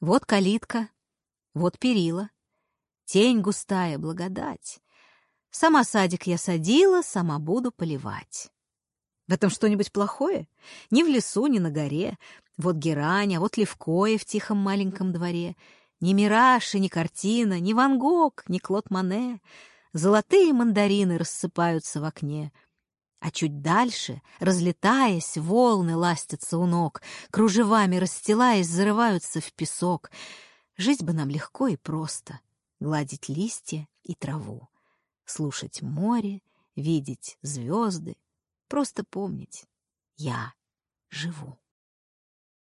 Вот калитка, вот перила, тень густая, благодать. Сама садик я садила, сама буду поливать. В этом что-нибудь плохое? Ни в лесу, ни на горе. Вот герань, а вот левкое в тихом маленьком дворе. Ни мираж и ни картина, ни Ван Гог, ни Клод Мане. Золотые мандарины рассыпаются в окне. А чуть дальше, разлетаясь, волны ластятся у ног, кружевами расстилаясь, зарываются в песок. Жить бы нам легко и просто, гладить листья и траву, слушать море, видеть звезды, Просто помнить, я живу.